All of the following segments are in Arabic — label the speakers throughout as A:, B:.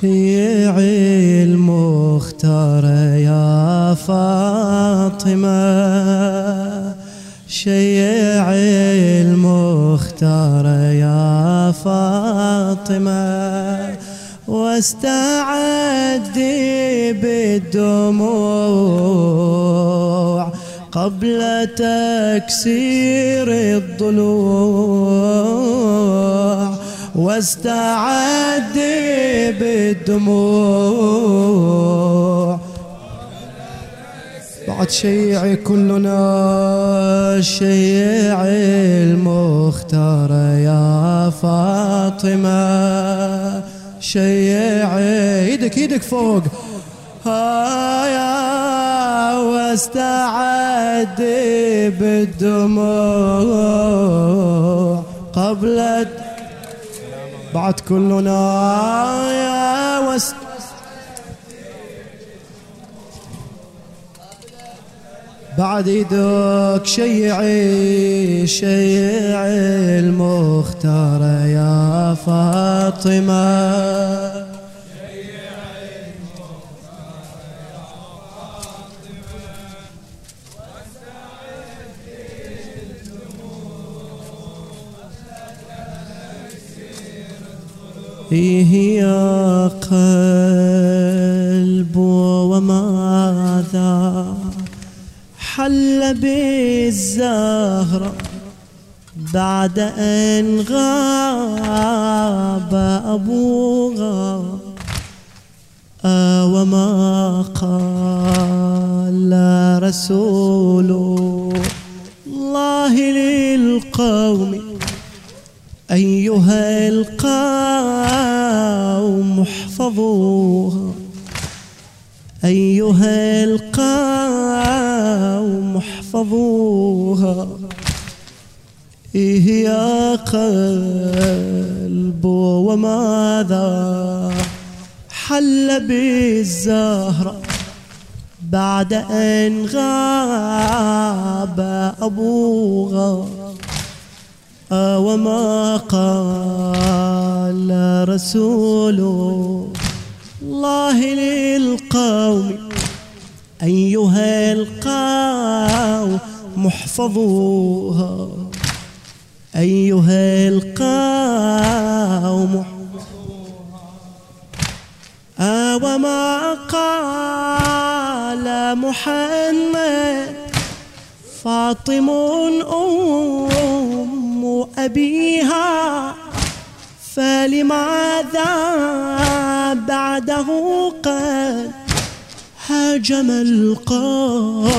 A: شيعي المختار يا فاطمة. شيعي المختار يا فاطمة. واستعدي بالدموع قبل تكسير الضلوع. واستعدي بالدموع. بعد شيعي كلنا شيعي المختار يا فاطمة. شيعي إيدك إيدك فوق. هايا واستعدي بالدموع. قبل بعد كلنا يا وست بعد إيدك شيعي شيعي المختار يا فاطمة. فيه يا قلب وماذا حل بالزهرة بعد أن غاب أبوها؟ وما قال رسول الله للقوم أيها القوم احفظوها. أيها القوم احفظوها. إيه يا قلب وماذا حل بالزهرة بعد أن غاب أبوها؟ وما قال رسول الله للقوم أيها القوم احفظوها. أيها القوم وما قال محمد فاطم أم أبيها فلماذا بعده قد هاجم القوم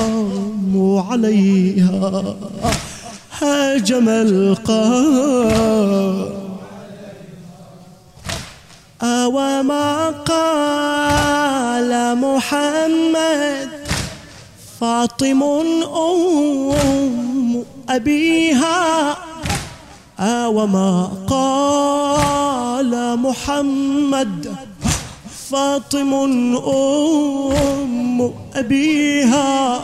A: عليها؟ هاجم القوم. أوما قال محمد فاطم أم أبيها وما قال محمد. فاطم أم أبيها.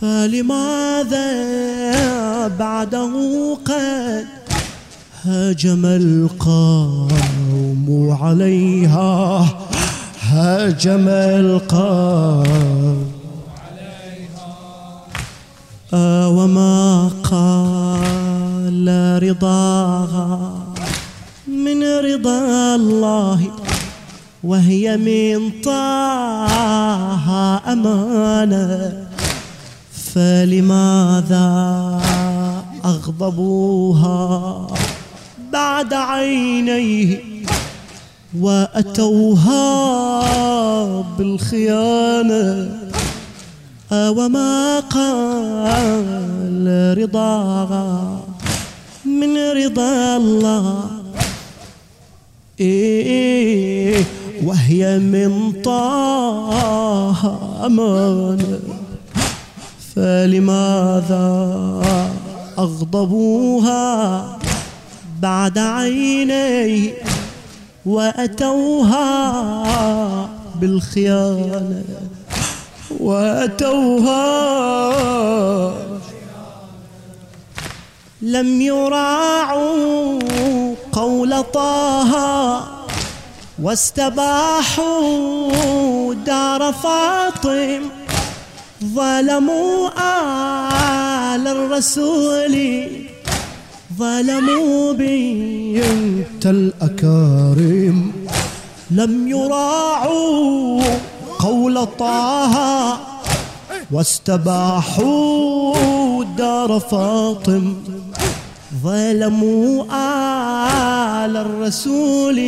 A: فلماذا بعده قد هاجم القوم عليها؟ هاجم القوم وما قال رضاها من رضا الله وهي من طه أمانة. فلماذا أغضبوها بعد عينيه وأتوها بالخيانة؟ وما قال رضاها؟ من رضا الله. إيه وهي من طه أمانة فلماذا أغضبوها بعد عيني وأتوها بالخيانة؟ وأتوها لم يراعوا قول طه
B: واستباحوا دار فاطم ظلموا آل الرسول ظلموا بنت الأكارم. لم يراعوا قول طه واستباحوا دار فاطم ظلموا آل الرسول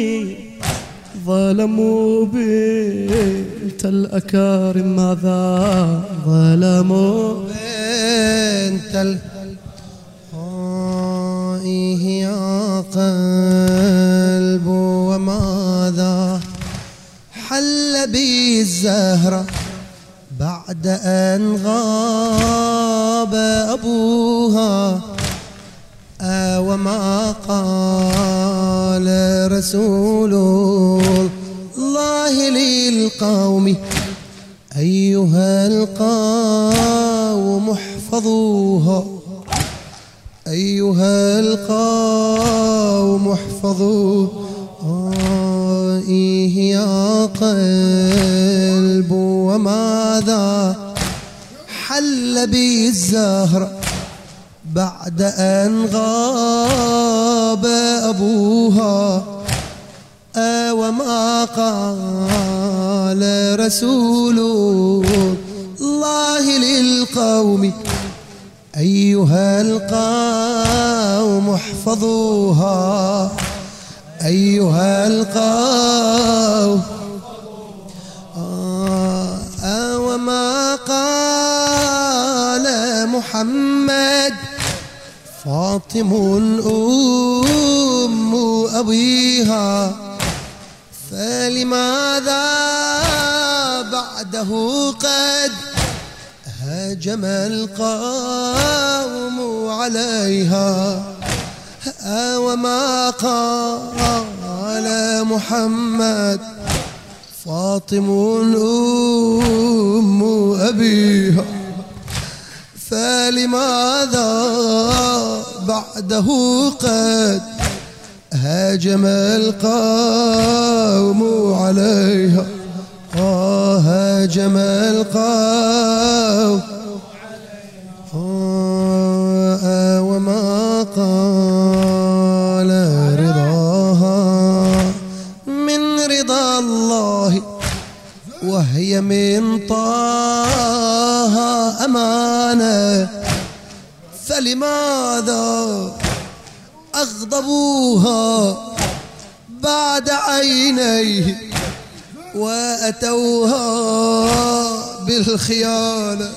B: ظلموا بنت الأكارم ماذا؟ ظلموا
C: بنت ال يا قلب وماذا حل بي الزهرة بعد أن غاب أبوها. آه وما قال رسول الله للقوم أيها القوم احفظوها أيها القوم احفظوا إيه يا قلب وماذا حل بي الزهر بعد أن غاب أبوها؟ وما قال رسول الله للقوم أيها القوم احفظوها. أيها القوم محمد. فاطم أم أبيها. فلماذا بعده قد هاجم القوم عليها. وما قال محمد. فاطم أم أبيها. فلماذا بعده قد هاجم القوم عليها؟ هاجم القوم. وما قال رضاها؟ من رضا الله وهي من طه أمانة. فلماذا أغضبوها بعد عينيه وأتوها بالخيانة؟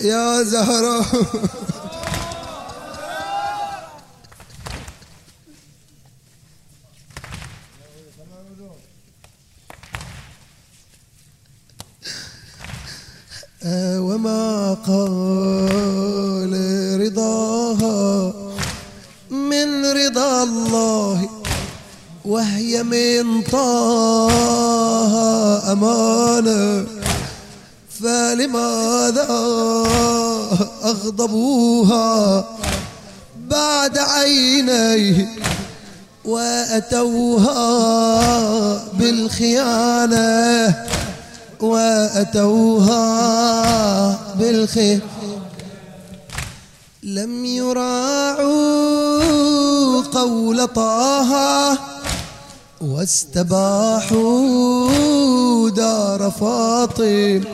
C: يا زهرة وما قال لم يراعوا قول طه واستباحوا دار فاطم.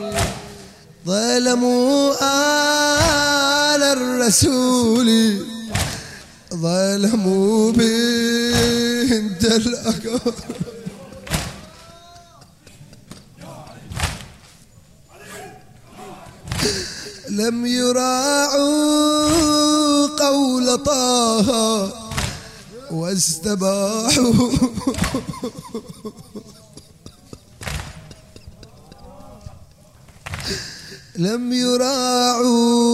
C: ظلموا آل الرسول. ظلموا بنت الأكبر لم يراعوا قول طه واستباحوا. لم يراعوا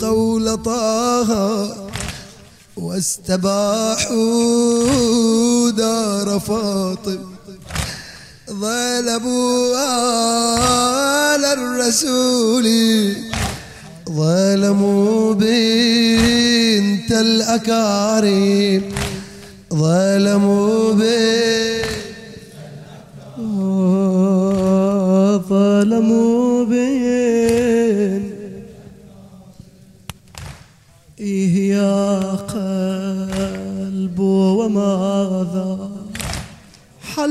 C: قول طه واستباحوا دار فاطم ظل أبو على الرسول. ظل مو بنت الأكارم
A: ظل مو بنت الاكارم ظل مو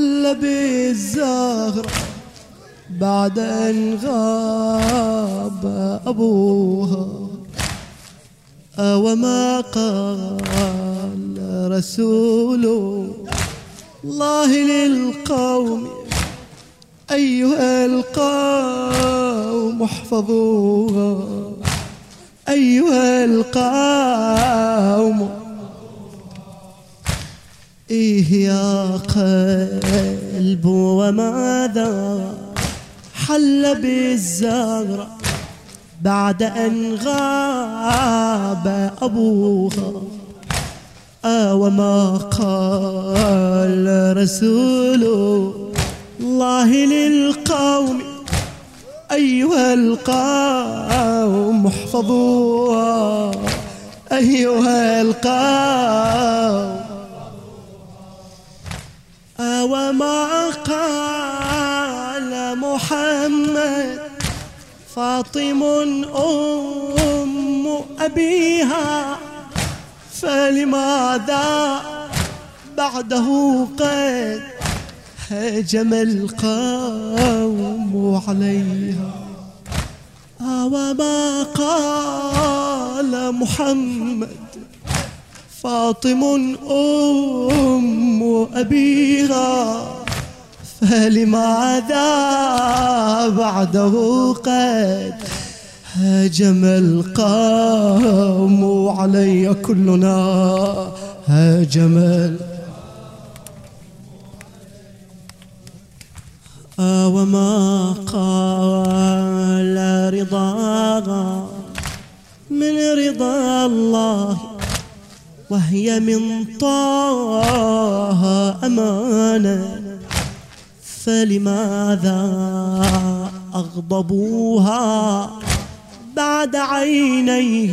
A: حل بالزهرة بعد أن غاب أبوها. وما قال رسول الله للقوم أيها القوم احفظوها. أيها القوم إيه يا قلب وماذا حل بالزهرة بعد أن غاب أبوها؟ آه وما قال رسول الله للقوم أيها القوم احفظوها. أيها القوم وما قال محمد. فاطم أم أبيها فلماذا بعده قد هجم القوم عليها؟ وما قال محمد. فاطم أم أبيها فلماذا بعده قد هاجم القوم علي كلنا هاجم آه وما قال رضاها من رضا الله وهي من طه أمانة فلماذا أغضبوها بعد عينيه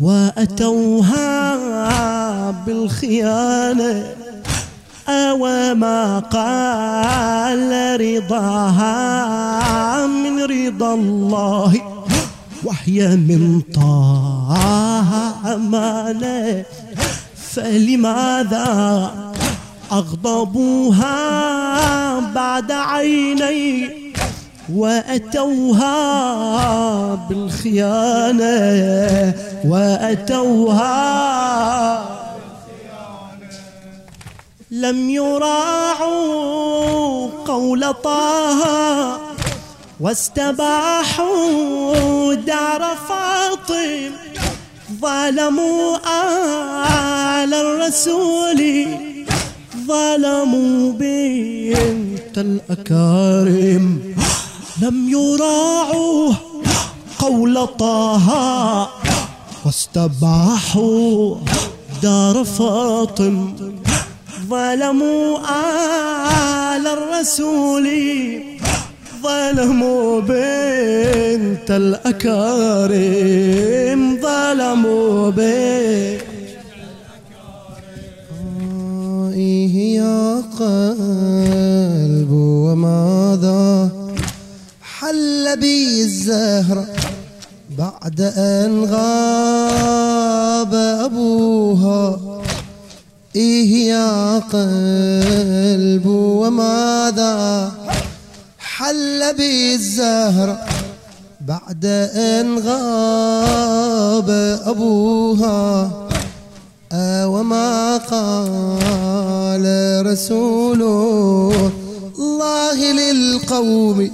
A: وأتوها بالخيانة؟ أو ما قال رضاها من رضا الله وهي من طه أمانة فلماذا أغضبوها بعد عيني وأتوها بالخيانة؟ وأتوها لم يراعوا قول طه واستباحوا دار فاطم ظلموا آل الرسول ظلموا بنت الأكارم. لم يراعوا قول طه واستباحوا دار فاطم. ظلموا آل الرسول. ظلموا بنت الأكارم ظلموا بنت
C: إيه يا قلب وماذا حل بي الزهرة بعد أن غاب أبوها؟ إيه يا قلب وماذا حل بي بعد أن غاب أبوها. وما قال رسول الله للقوم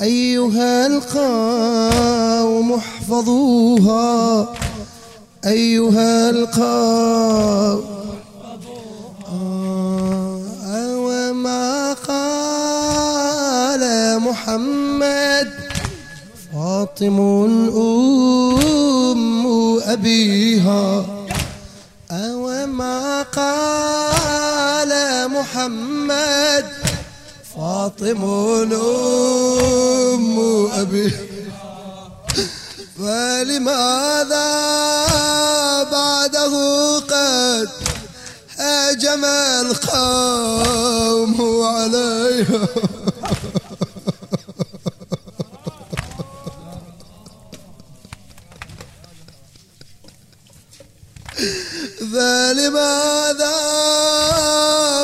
C: أيها القوم احفظوها. أيها القوم محمد فاطم أم أبيها. أو ما قال محمد فاطم أم أبي فلماذا بعده قد هاجم القوم عليها؟
D: لماذا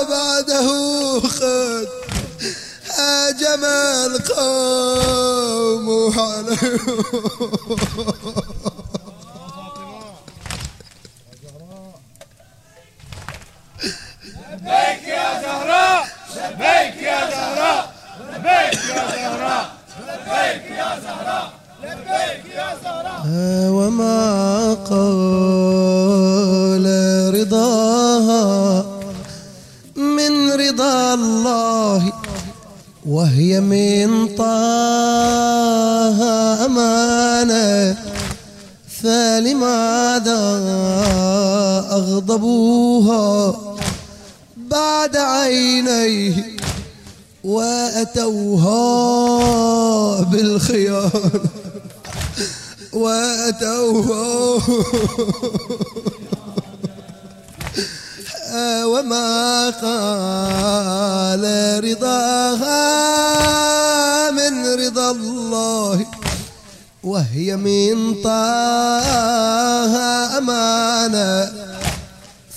D: بعده خد هاجم القوم عليهم
C: بالخيار. وأتوها وما قال رضاها من رضا الله. وهي من طه أمانة.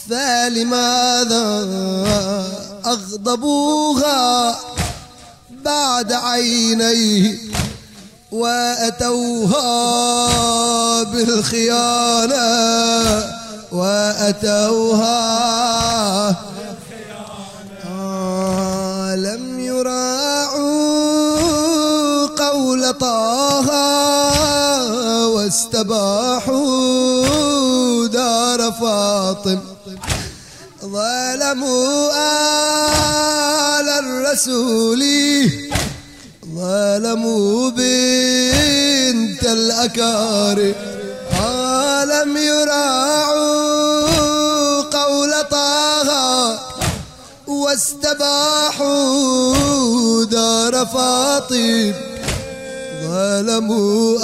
C: فلماذا أغضبوها؟ بعد عينيه وأتوها بالخيانة وأتوها آه لم يراعوا قول طه واستباحوا دار فاطم ظلموا آل الرسول ظلموا بنت الأكارم. لم يراعوا قول طه واستباحوا دار فاطم. ظلموا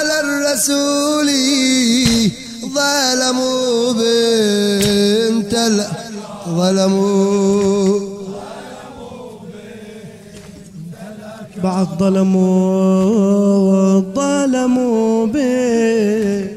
C: آل الرسول. ظلموا بنت. ظلموا بعد ظلموا ظلموا بنت